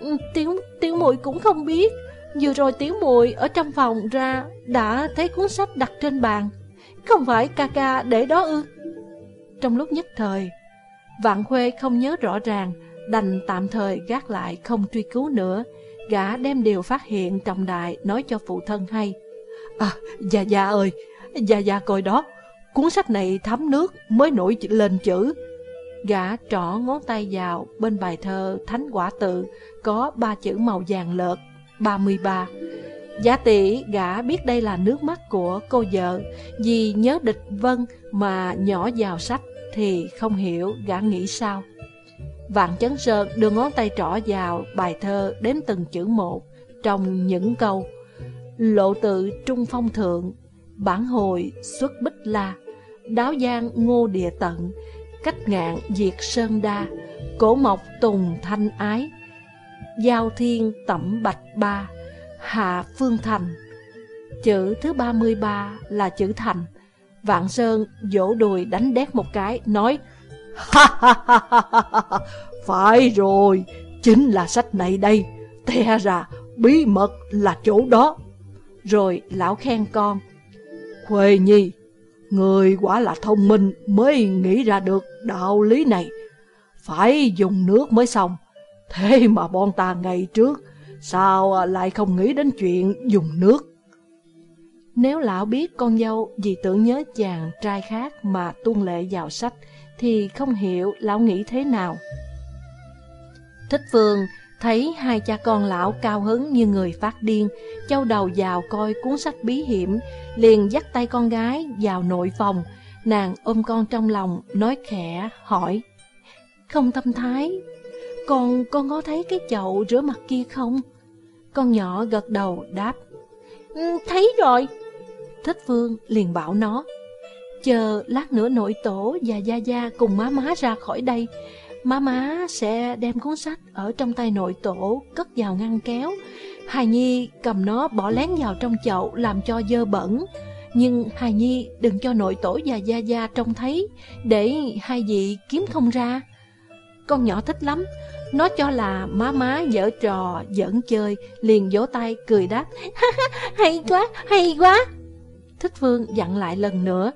ừ, Tiểu, tiểu muội cũng không biết. Vừa rồi tiểu muội ở trong phòng ra đã thấy cuốn sách đặt trên bàn. Không phải ca ca để đó ư? Trong lúc nhất thời, Vạn Khuê không nhớ rõ ràng, đành tạm thời gác lại không truy cứu nữa. Gã đem điều phát hiện trọng đại nói cho phụ thân hay. À, già già ơi, già già coi đó, cuốn sách này thấm nước mới nổi lên chữ. Gã trỏ ngón tay vào bên bài thơ Thánh Quả Tự có ba chữ màu vàng lợt, 33. Giả tỷ gã biết đây là nước mắt của cô vợ, vì nhớ địch vân mà nhỏ vào sách thì không hiểu gã nghĩ sao. Vạn Chấn Sơn đưa ngón tay trỏ vào bài thơ đến từng chữ một trong những câu Lộ tự trung phong thượng, bản hồi xuất bích la, đáo giang ngô địa tận, cách ngạn diệt sơn đa, cổ mộc tùng thanh ái, giao thiên tẩm bạch ba, hạ phương thành. Chữ thứ 33 là chữ thành. Vạn Sơn vỗ đùi đánh đét một cái, nói Ha ha ha ha ha Phải rồi, chính là sách này đây. Te ra, bí mật là chỗ đó. Rồi lão khen con. Khuê Nhi, người quả là thông minh mới nghĩ ra được đạo lý này. Phải dùng nước mới xong. Thế mà bọn ta ngày trước, sao lại không nghĩ đến chuyện dùng nước? Nếu lão biết con dâu vì tưởng nhớ chàng trai khác mà tuôn lệ vào sách, thì không hiểu lão nghĩ thế nào. Thích Phương thấy hai cha con lão cao hứng như người phát điên, châu đầu vào coi cuốn sách bí hiểm, liền dắt tay con gái vào nội phòng, nàng ôm con trong lòng, nói khẽ, hỏi, Không tâm thái, con con có thấy cái chậu rửa mặt kia không? Con nhỏ gật đầu đáp, ừ, Thấy rồi. Thích Phương liền bảo nó, Chờ lát nữa nội tổ và Gia Gia cùng má má ra khỏi đây, má má sẽ đem cuốn sách ở trong tay nội tổ cất vào ngăn kéo. Hài Nhi cầm nó bỏ lén vào trong chậu làm cho dơ bẩn. Nhưng Hài Nhi đừng cho nội tổ và Gia Gia trông thấy, để hai vị kiếm không ra. Con nhỏ thích lắm, nó cho là má má dở trò, giỡn chơi, liền vỗ tay cười đáp. hay quá, hay quá. Thích Phương dặn lại lần nữa.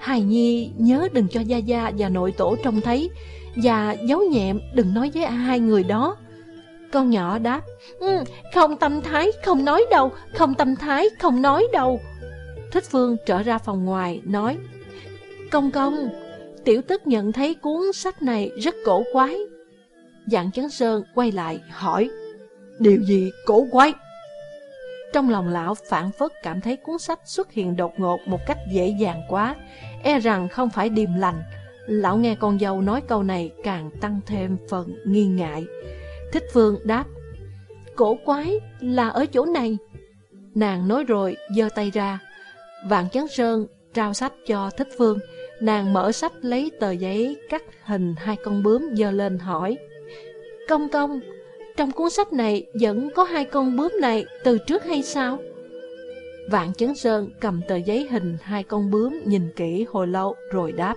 Hài Nhi nhớ đừng cho Gia Gia và nội tổ trông thấy, và giấu nhẹm đừng nói với hai người đó. Con nhỏ đáp, ừ, không tâm thái, không nói đâu, không tâm thái, không nói đâu. Thích Phương trở ra phòng ngoài, nói, Công công, tiểu tức nhận thấy cuốn sách này rất cổ quái. Dạng chấn sơn quay lại, hỏi, Điều gì cổ quái? Trong lòng lão phản phất cảm thấy cuốn sách xuất hiện đột ngột một cách dễ dàng quá, e rằng không phải điềm lành. Lão nghe con dâu nói câu này càng tăng thêm phần nghi ngại. Thích Phương đáp, cổ quái là ở chỗ này. Nàng nói rồi, giơ tay ra. Vạn Chấn Sơn trao sách cho Thích Phương. Nàng mở sách lấy tờ giấy cắt hình hai con bướm giơ lên hỏi. Công công, trong cuốn sách này vẫn có hai con bướm này từ trước hay sao? Vạn Chấn Sơn cầm tờ giấy hình hai con bướm nhìn kỹ hồi lâu rồi đáp.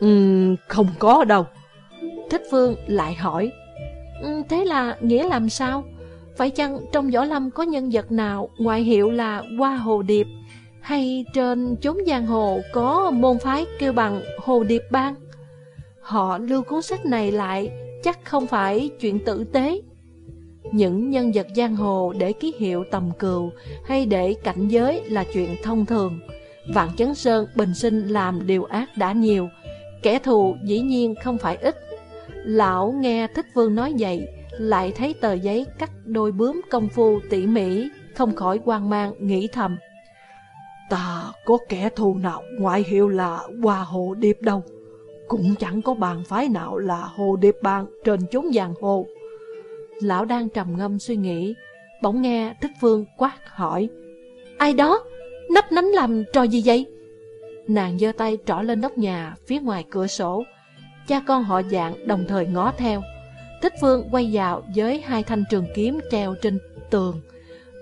Um, không có đâu. Thích Phương lại hỏi. Um, thế là nghĩa làm sao? Phải chăng trong võ lâm có nhân vật nào ngoại hiệu là Hoa Hồ Điệp hay trên chốn giang hồ có môn phái kêu bằng Hồ Điệp Bang? Họ lưu cuốn sách này lại chắc không phải chuyện tử tế. Những nhân vật giang hồ để ký hiệu tầm cừu hay để cảnh giới là chuyện thông thường. Vạn Chấn Sơn bình sinh làm điều ác đã nhiều, kẻ thù dĩ nhiên không phải ít. Lão nghe Thích Vương nói vậy, lại thấy tờ giấy cắt đôi bướm công phu tỉ mỉ, không khỏi quan mang, nghĩ thầm. Ta có kẻ thù nào ngoại hiệu là Hoa Hồ Điệp đâu, cũng chẳng có bàn phái nào là Hồ Điệp Bàn trên chốn giang hồ. Lão đang trầm ngâm suy nghĩ, bỗng nghe Thích Vương quát hỏi. Ai đó? Nấp nánh làm trò gì vậy? Nàng giơ tay trỏ lên nóc nhà phía ngoài cửa sổ. Cha con họ dạng đồng thời ngó theo. Thích Vương quay vào với hai thanh trường kiếm treo trên tường.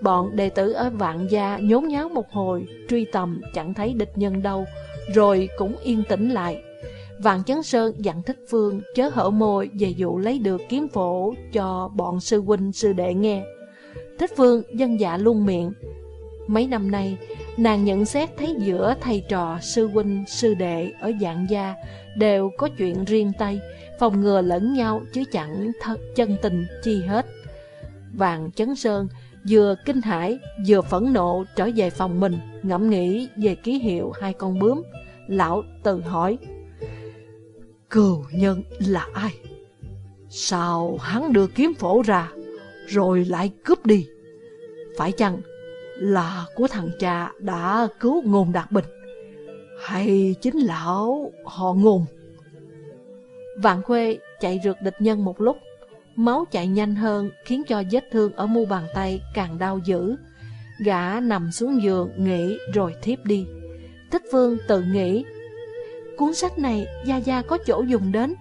Bọn đệ tử ở vạn gia nhốn nháo một hồi, truy tầm chẳng thấy địch nhân đâu, rồi cũng yên tĩnh lại. Vạn Chấn Sơn dặn Thích Phương chớ hở môi về vụ lấy được kiếm phổ cho bọn sư huynh sư đệ nghe. Thích Phương dân dạ luôn miệng. Mấy năm nay, nàng nhận xét thấy giữa thầy trò sư huynh sư đệ ở dạng gia đều có chuyện riêng tay, phòng ngừa lẫn nhau chứ chẳng thật chân tình chi hết. Vàng Chấn Sơn vừa kinh hãi vừa phẫn nộ trở về phòng mình, ngẫm nghĩ về ký hiệu hai con bướm. Lão tự hỏi, Cừu nhân là ai? Sao hắn đưa kiếm phổ ra, rồi lại cướp đi? Phải chăng là của thằng cha đã cứu ngôn đạt bình? Hay chính lão họ ngôn? Vạn Khuê chạy rượt địch nhân một lúc, máu chạy nhanh hơn khiến cho vết thương ở mu bàn tay càng đau dữ. Gã nằm xuống giường nghỉ rồi thiếp đi. Thích Vương tự nghĩ Cuốn sách này Gia Gia có chỗ dùng đến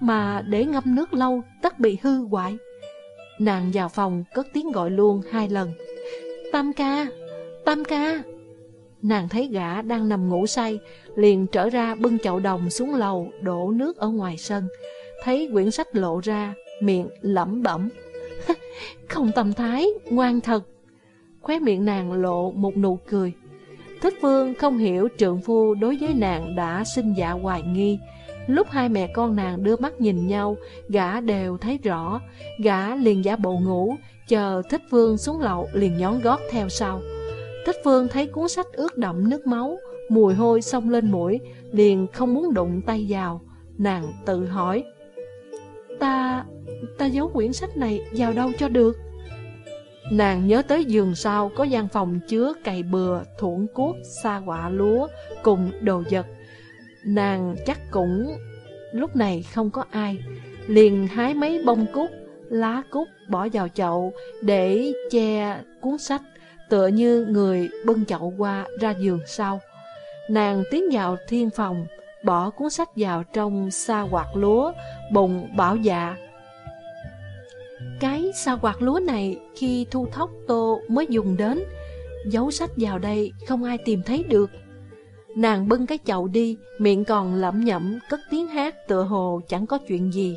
Mà để ngâm nước lâu tất bị hư hoại. Nàng vào phòng cất tiếng gọi luôn hai lần. Tam ca, tam ca. Nàng thấy gã đang nằm ngủ say Liền trở ra bưng chậu đồng xuống lầu Đổ nước ở ngoài sân. Thấy quyển sách lộ ra Miệng lẩm bẩm. Không tầm thái, ngoan thật. Khóe miệng nàng lộ một nụ cười. Thích Phương không hiểu trượng phu đối với nàng đã sinh dạ hoài nghi. Lúc hai mẹ con nàng đưa mắt nhìn nhau, gã đều thấy rõ, gã liền giả bộ ngủ, chờ Thích Phương xuống lầu liền nhón gót theo sau. Thích Phương thấy cuốn sách ướt đậm nước máu, mùi hôi xông lên mũi, liền không muốn đụng tay vào. Nàng tự hỏi, ta, ta giấu quyển sách này vào đâu cho được? Nàng nhớ tới giường sau có gian phòng chứa cày bừa, thuẫn cuốc, xa quả lúa cùng đồ vật. Nàng chắc cũng lúc này không có ai, liền hái mấy bông cúc, lá cúc bỏ vào chậu để che cuốn sách, tựa như người bưng chậu qua ra giường sau. Nàng tiến vào thiên phòng, bỏ cuốn sách vào trong sa quạt lúa, bụng bảo dạ cái sao quạt lúa này khi thu thóc tô mới dùng đến. Giấu sách vào đây không ai tìm thấy được. Nàng bưng cái chậu đi, Miệng còn lẩm nhẩm, Cất tiếng hát tựa hồ chẳng có chuyện gì.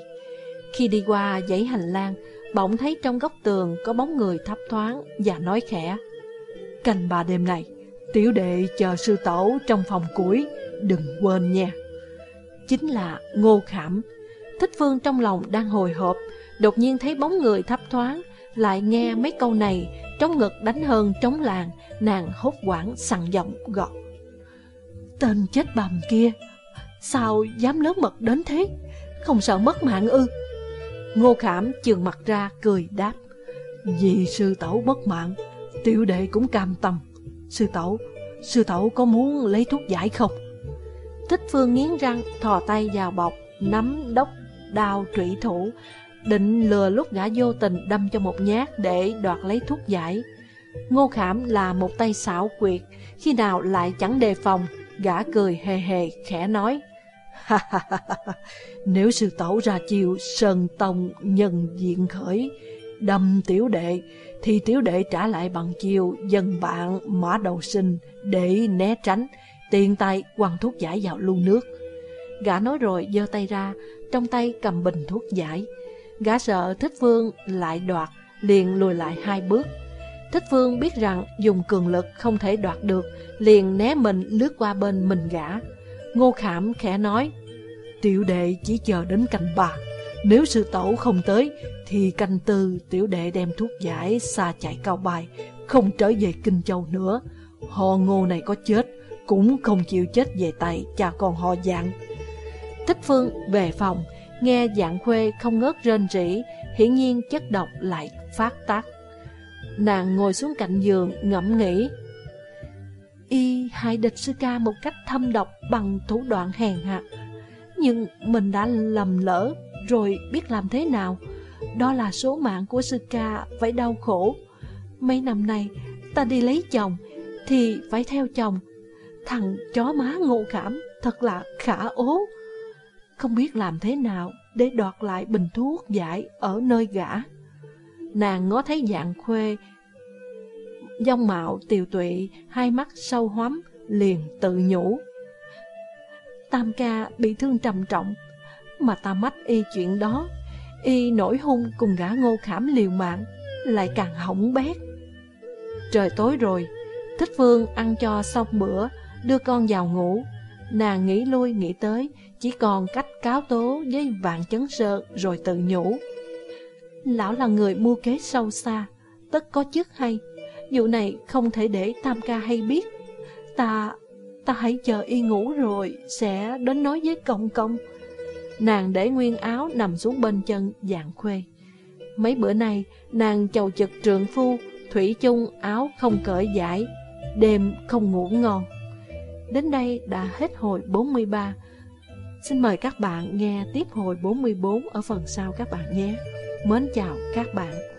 Khi đi qua dãy hành lang, Bỗng thấy trong góc tường Có bóng người thấp thoáng Và nói khẽ. Canh ba đêm này, Tiểu đệ chờ sư tổ trong phòng cuối, Đừng quên nha. Chính là Ngô Khảm. Thích Phương trong lòng đang hồi hộp Đột nhiên thấy bóng người thấp thoáng, Lại nghe mấy câu này Trống ngực đánh hơn trống làng, Nàng hốt quảng sằng giọng gọt Tên chết bầm kia, Sao dám lớn mật đến thế? Không sợ mất mạng ư? Ngô Khảm trường mặt ra cười đáp. Vì sư tẩu mất mạng, Tiểu đệ cũng cam tâm. Sư tẩu Sư tẩu có muốn lấy thuốc giải không? Thích Phương nghiến răng Thò tay vào bọc, Nắm đốc đao trụy thủ định lừa lúc gã vô tình đâm cho một nhát để đoạt lấy thuốc giải. Ngô Khảm là một tay xảo quyệt, khi nào lại chẳng đề phòng, gã cười hề hề khẽ nói. Nếu sư tẩu ra chiều Sơn Tông nhân diện khởi, đâm tiểu đệ, thì tiểu đệ trả lại bằng chiều dân bạn mã đầu sinh để né tránh, tiện tay quăng thuốc giải vào lu nước. Gã nói rồi giơ tay ra, trong tay cầm bình thuốc giải. Gã sợ Thích vương lại đoạt, liền lùi lại hai bước. Thích vương biết rằng dùng cường lực không thể đoạt được, liền né mình lướt qua bên mình gã. Ngô Khảm khẽ nói, tiểu đệ chỉ chờ đến canh bạc Nếu sư tổ không tới, thì canh tư tiểu đệ đem thuốc giải xa chạy cao bài, không trở về Kinh Châu nữa. Họ ngô này có chết, cũng không chịu chết về tay cha con họ dạng. Thích Phương về phòng, Nghe dạng khuê không ngớt rên rỉ, hiển nhiên chất độc lại phát tác. Nàng ngồi xuống cạnh giường, ngẫm nghĩ. Y hại địch sư ca một cách thâm độc bằng thủ đoạn hèn hạ. Nhưng mình đã lầm lỡ, rồi biết làm thế nào. Đó là số mạng của sư ca phải đau khổ. Mấy năm nay, ta đi lấy chồng, thì phải theo chồng. Thằng chó má ngộ cảm, thật là khả ố. Không biết làm thế nào để đoạt lại bình thuốc giải ở nơi gã. Nàng ngó thấy dạng khuê, dông mạo tiều tụy, hai mắt sâu hoắm, liền tự nhủ. Tam ca bị thương trầm trọng, mà ta mách y chuyện đó, y nổi hung cùng gã ngô khảm liều mạng, lại càng hỏng bét. Trời tối rồi, Thích vương ăn cho xong bữa, đưa con vào ngủ. Nàng nghĩ lui nghĩ tới, chỉ còn cách cáo tố với vạn chấn sơ rồi tự nhủ. Lão là người mua kế sâu xa, tất có chức hay. Vụ này không thể để Tam ca hay biết. Ta, ta hãy chờ y ngủ rồi, sẽ đến nói với công công. Nàng để nguyên áo nằm xuống bên chân dạng khuê. Mấy bữa nay, nàng chầu trực trượng phu, thủy chung áo không cởi giải, đêm không ngủ ngon. Đến đây đã hết hồi 43. Xin mời các bạn nghe tiếp hồi 44 ở phần sau các bạn nhé. Mến chào các bạn.